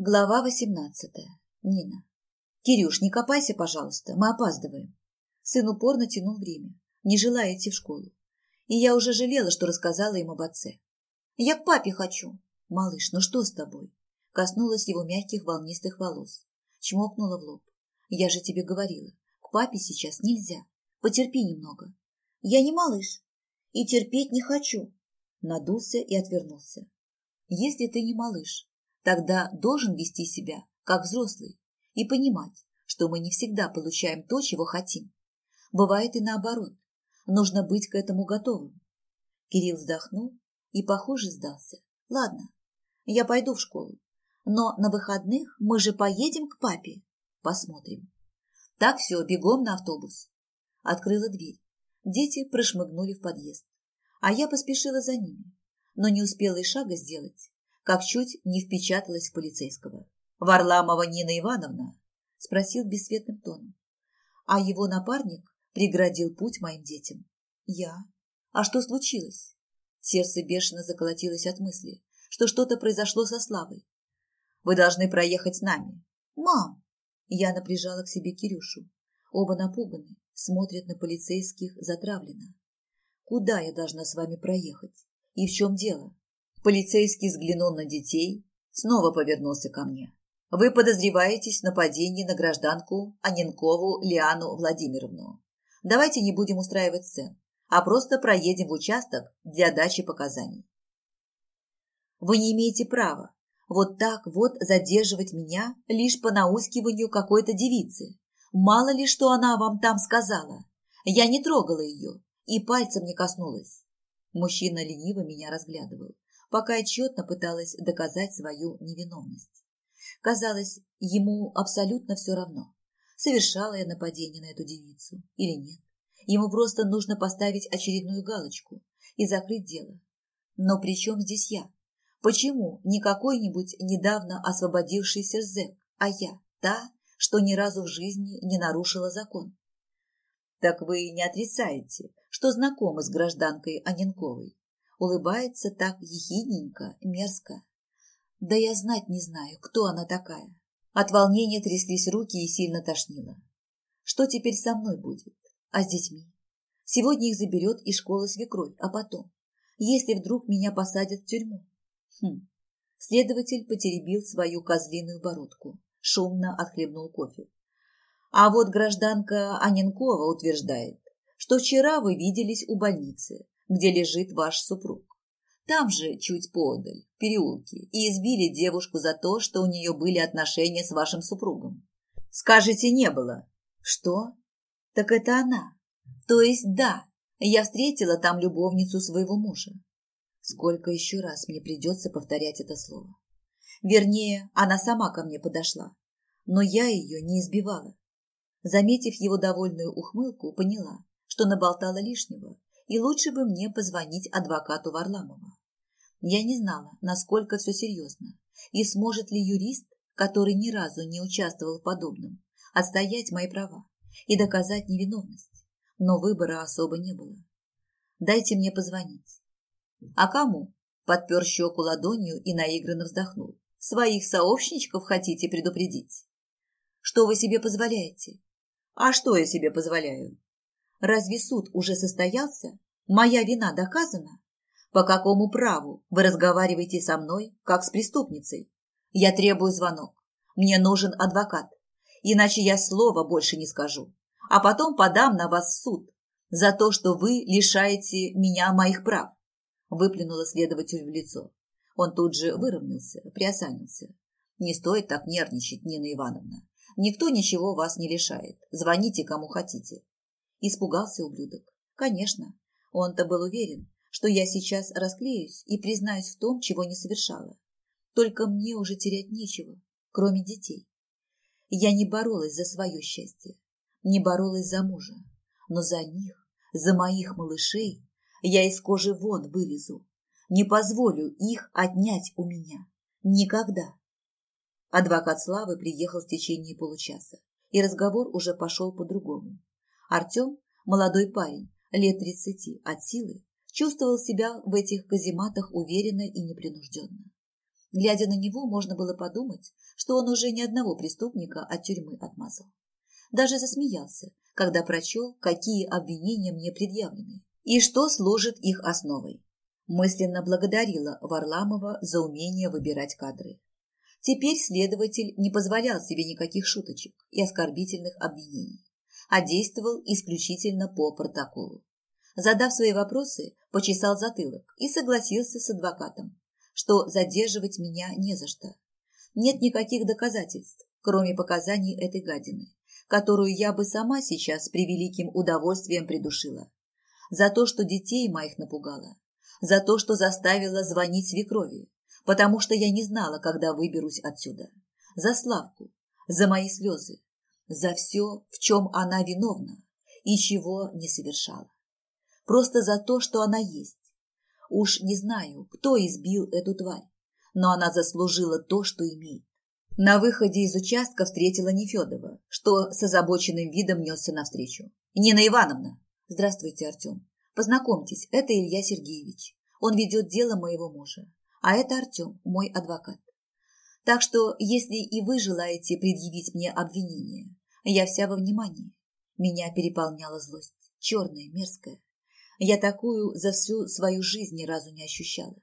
Глава восемнадцатая. Нина. «Кирюш, не копайся, пожалуйста, мы опаздываем». Сын упорно тянул время, не желая идти в школу. И я уже жалела, что рассказала им об отце. «Я к папе хочу». «Малыш, ну что с тобой?» Коснулась его мягких волнистых волос. Чмокнула в лоб. «Я же тебе говорила, к папе сейчас нельзя. Потерпи немного». «Я не малыш и терпеть не хочу». Надулся и отвернулся. «Если ты не малыш, тогда должен вести себя как взрослый и понимать, что мы не всегда получаем то, чего хотим. Бывает и наоборот. Нужно быть к этому готовым. Кирилл вздохнул и, похоже, сдался. Ладно, я пойду в школу. Но на выходных мы же поедем к папе. Посмотрим. Так все, бегом на автобус. Открыла дверь. Дети прошмыгнули в подъезд. А я поспешила за ними, но не успела и шага сделать, как чуть не впечаталась в полицейского. «Варламова Нина Ивановна?» – спросил бесцветным тоном. А его напарник преградил путь моим детям. «Я? А что случилось?» Сердце бешено заколотилось от мысли, что что-то произошло со Славой. «Вы должны проехать с нами». «Мам!» Я напряжала к себе Кирюшу. Оба напуганы, смотрят на полицейских затравленно. «Куда я должна с вами проехать? И в чем дело?» Полицейский взглянул на детей, снова повернулся ко мне. «Вы подозреваетесь в нападении на гражданку Аненкову Лиану Владимировну. Давайте не будем устраивать сцен, а просто проедем в участок для дачи показаний. Вы не имеете права вот так вот задерживать меня лишь по наускиванию какой-то девицы. Мало ли, что она вам там сказала. Я не трогала ее и пальцем не коснулась. Мужчина лениво меня разглядывал пока отчетно пыталась доказать свою невиновность. Казалось, ему абсолютно все равно, совершала я нападение на эту девицу или нет. Ему просто нужно поставить очередную галочку и закрыть дело. Но при чем здесь я? Почему не какой-нибудь недавно освободившийся зэк, а я, та, что ни разу в жизни не нарушила закон? Так вы не отрицаете, что знакомы с гражданкой Аненковой? Улыбается так ехидненько, мерзко. Да я знать не знаю, кто она такая. От волнения тряслись руки и сильно тошнило. Что теперь со мной будет? А с детьми? Сегодня их заберет из школы свекровь, а потом? Если вдруг меня посадят в тюрьму? Хм. Следователь потеребил свою козлиную бородку, шумно отхлебнул кофе. А вот гражданка Аненкова утверждает, что вчера вы виделись у больницы, где лежит ваш супруг. Там же, чуть подаль, в переулке, и избили девушку за то, что у нее были отношения с вашим супругом. Скажете, не было. Что? Так это она. То есть да, я встретила там любовницу своего мужа. Сколько еще раз мне придется повторять это слово? Вернее, она сама ко мне подошла, но я ее не избивала. Заметив его довольную ухмылку, поняла, что наболтала лишнего и лучше бы мне позвонить адвокату Варламова. Я не знала, насколько все серьезно, и сможет ли юрист, который ни разу не участвовал в подобном, отстоять мои права и доказать невиновность. Но выбора особо не было. Дайте мне позвонить. А кому? Подпер щеку ладонью и наигранно вздохнул. Своих сообщничков хотите предупредить? Что вы себе позволяете? А что я себе позволяю? Разве суд уже состоялся? Моя вина доказана? По какому праву вы разговариваете со мной, как с преступницей? Я требую звонок. Мне нужен адвокат. Иначе я слова больше не скажу. А потом подам на вас в суд за то, что вы лишаете меня моих прав. Выплюнула следователь в лицо. Он тут же выровнялся, приосанился. Не стоит так нервничать, Нина Ивановна. Никто ничего вас не лишает. Звоните кому хотите. Испугался ублюдок. Конечно, он-то был уверен, что я сейчас расклеюсь и признаюсь в том, чего не совершала. Только мне уже терять нечего, кроме детей. Я не боролась за свое счастье, не боролась за мужа, но за них, за моих малышей, я из кожи вон вылезу. Не позволю их отнять у меня. Никогда. Адвокат Славы приехал в течение получаса, и разговор уже пошел по-другому. Артем, молодой парень, лет тридцати, от силы, чувствовал себя в этих казематах уверенно и непринужденно. Глядя на него, можно было подумать, что он уже ни одного преступника от тюрьмы отмазал. Даже засмеялся, когда прочел, какие обвинения мне предъявлены и что служит их основой. Мысленно благодарила Варламова за умение выбирать кадры. Теперь следователь не позволял себе никаких шуточек и оскорбительных обвинений, а действовал исключительно по протоколу. Задав свои вопросы, почесал затылок и согласился с адвокатом, что задерживать меня не за что. Нет никаких доказательств, кроме показаний этой гадины, которую я бы сама сейчас с превеликим удовольствием придушила. За то, что детей моих напугала, за то, что заставила звонить свекрови, потому что я не знала, когда выберусь отсюда, за Славку, за мои слезы, за все, в чем она виновна и чего не совершала. Просто за то, что она есть. Уж не знаю, кто избил эту тварь, но она заслужила то, что имеет. На выходе из участка встретила Нефедова, что с озабоченным видом несся навстречу. «Нина Ивановна!» «Здравствуйте, Артем. Познакомьтесь, это Илья Сергеевич. Он ведет дело моего мужа. А это Артем, мой адвокат. Так что, если и вы желаете предъявить мне обвинение, я вся во внимании. Меня переполняла злость, черная, мерзкая. Я такую за всю свою жизнь ни разу не ощущала.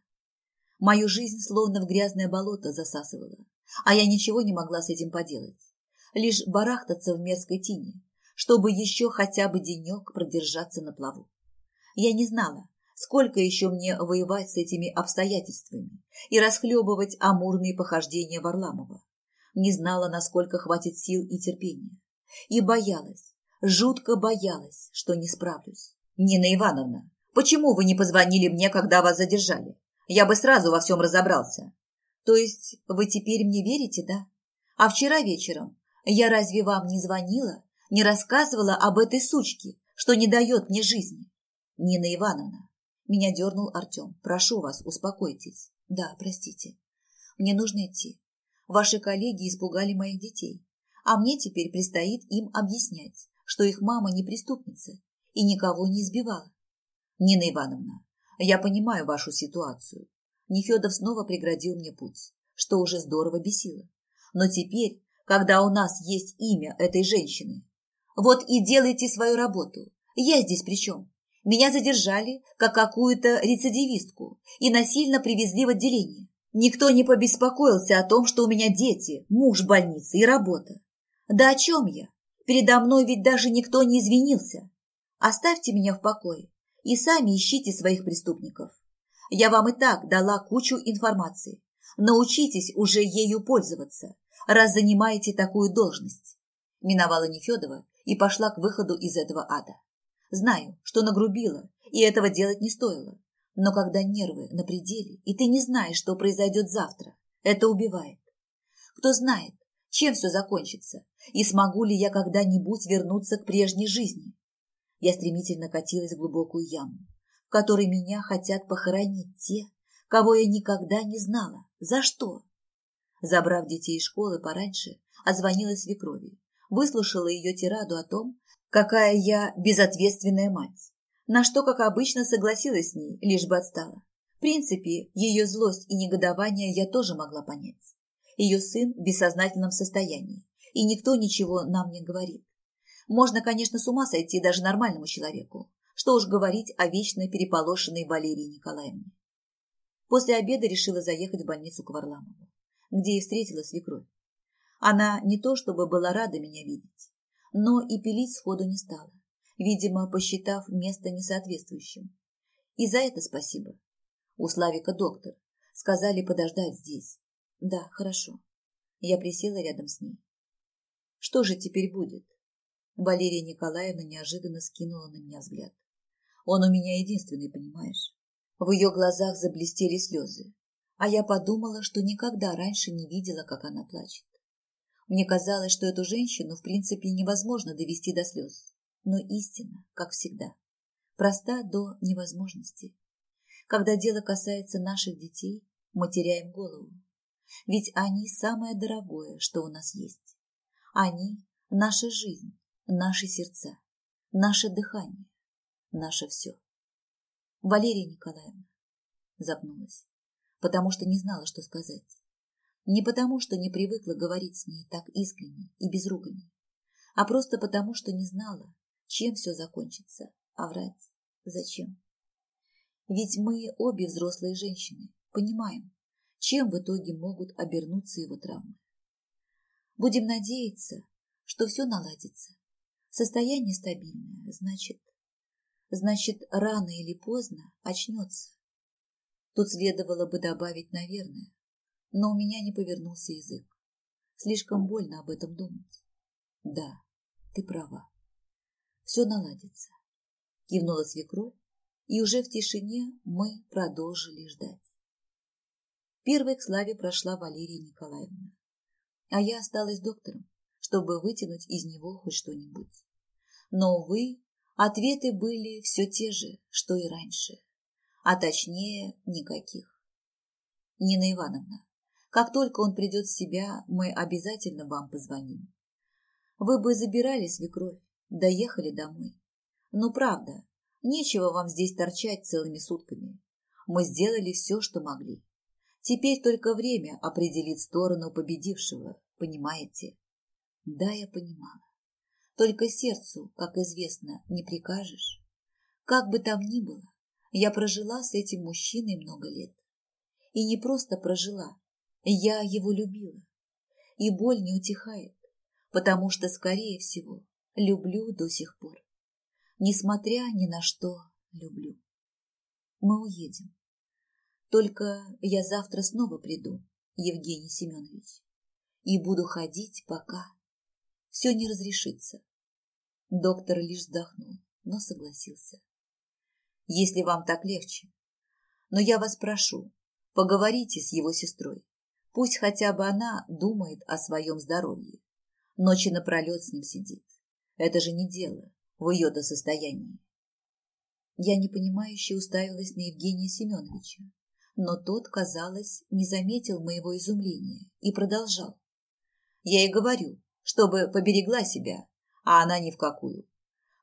Мою жизнь словно в грязное болото засасывала, а я ничего не могла с этим поделать. Лишь барахтаться в мерзкой тени, чтобы еще хотя бы денек продержаться на плаву. Я не знала, сколько еще мне воевать с этими обстоятельствами и расхлебывать амурные похождения Варламова. Не знала, насколько хватит сил и терпения. И боялась, жутко боялась, что не справлюсь. «Нина Ивановна, почему вы не позвонили мне, когда вас задержали? Я бы сразу во всем разобрался». «То есть вы теперь мне верите, да? А вчера вечером я разве вам не звонила, не рассказывала об этой сучке, что не дает мне жизни?» «Нина Ивановна». Меня дернул Артем. «Прошу вас, успокойтесь». «Да, простите. Мне нужно идти. Ваши коллеги испугали моих детей, а мне теперь предстоит им объяснять, что их мама не преступница и никого не избивала. Нина Ивановна, я понимаю вашу ситуацию. Нефедов снова преградил мне путь, что уже здорово бесило. Но теперь, когда у нас есть имя этой женщины, вот и делайте свою работу. Я здесь при чем? Меня задержали, как какую-то рецидивистку, и насильно привезли в отделение. Никто не побеспокоился о том, что у меня дети, муж в больнице и работа. Да о чем я? Передо мной ведь даже никто не извинился. Оставьте меня в покое и сами ищите своих преступников. Я вам и так дала кучу информации. Научитесь уже ею пользоваться, раз занимаете такую должность. Миновала Нефедова и пошла к выходу из этого ада. Знаю, что нагрубила, и этого делать не стоило. Но когда нервы на пределе, и ты не знаешь, что произойдет завтра, это убивает. Кто знает, чем все закончится, и смогу ли я когда-нибудь вернуться к прежней жизни. Я стремительно катилась в глубокую яму, в которой меня хотят похоронить те, кого я никогда не знала. За что? Забрав детей из школы пораньше, отзвонила свекрови, выслушала ее тираду о том, какая я безответственная мать, на что, как обычно, согласилась с ней, лишь бы отстала. В принципе, ее злость и негодование я тоже могла понять. Ее сын в бессознательном состоянии, и никто ничего нам не говорит. Можно, конечно, с ума сойти даже нормальному человеку. Что уж говорить о вечно переполошенной Валерии Николаевне. После обеда решила заехать в больницу к Варламову, где и встретила свекровь. Она не то чтобы была рада меня видеть, но и пилить сходу не стала, видимо, посчитав место несоответствующим. И за это спасибо. У Славика доктор. Сказали подождать здесь. Да, хорошо. Я присела рядом с ней. Что же теперь будет? Валерия Николаевна неожиданно скинула на меня взгляд. Он у меня единственный, понимаешь? В ее глазах заблестели слезы, а я подумала, что никогда раньше не видела, как она плачет. Мне казалось, что эту женщину в принципе невозможно довести до слез. Но истина, как всегда, проста до невозможности. Когда дело касается наших детей, мы теряем голову. Ведь они самое дорогое, что у нас есть. Они – наша жизнь, наши сердца, наше дыхание, наше все. Валерия Николаевна запнулась. потому что не знала, что сказать. Не потому, что не привыкла говорить с ней так искренне и без ругани, а просто потому, что не знала, чем все закончится, а врать зачем. Ведь мы обе взрослые женщины, понимаем, чем в итоге могут обернуться его травмы. Будем надеяться, что все наладится. Состояние стабильное, значит, значит, рано или поздно очнется. Тут следовало бы добавить «наверное», но у меня не повернулся язык. Слишком больно об этом думать. Да, ты права. Все наладится. Кивнула свекровь, и уже в тишине мы продолжили ждать. Первой к Славе прошла Валерия Николаевна, а я осталась доктором, чтобы вытянуть из него хоть что-нибудь. Но, увы, ответы были все те же, что и раньше, а точнее никаких. Нина Ивановна, как только он придет в себя, мы обязательно вам позвоним. Вы бы забирали свекровь, доехали домой. Ну, правда, нечего вам здесь торчать целыми сутками. Мы сделали все, что могли. Теперь только время определит сторону победившего, понимаете? Да, я понимала. Только сердцу, как известно, не прикажешь. Как бы там ни было, я прожила с этим мужчиной много лет. И не просто прожила, я его любила. И боль не утихает, потому что, скорее всего, люблю до сих пор. Несмотря ни на что, люблю. Мы уедем. Только я завтра снова приду, Евгений Семенович, и буду ходить, пока все не разрешится. Доктор лишь вздохнул, но согласился. Если вам так легче. Но я вас прошу, поговорите с его сестрой. Пусть хотя бы она думает о своем здоровье. Ночи напролет с ним сидит. Это же не дело в ее-то состоянии. Я непонимающе уставилась на Евгения Семеновича, но тот, казалось, не заметил моего изумления и продолжал. Я и говорю, чтобы поберегла себя, а она ни в какую.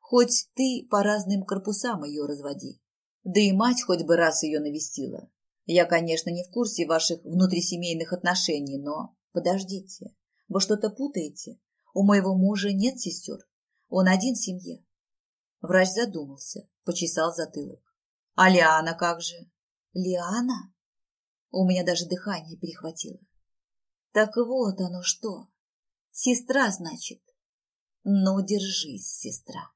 Хоть ты по разным корпусам ее разводи. Да и мать хоть бы раз ее навестила. Я, конечно, не в курсе ваших внутрисемейных отношений, но... Подождите, вы что-то путаете? У моего мужа нет сестер. Он один в семье. Врач задумался, почесал затылок. А Лиана как же? Лиана? У меня даже дыхание перехватило. Так вот оно что. Сестра, значит. Ну, держись, сестра.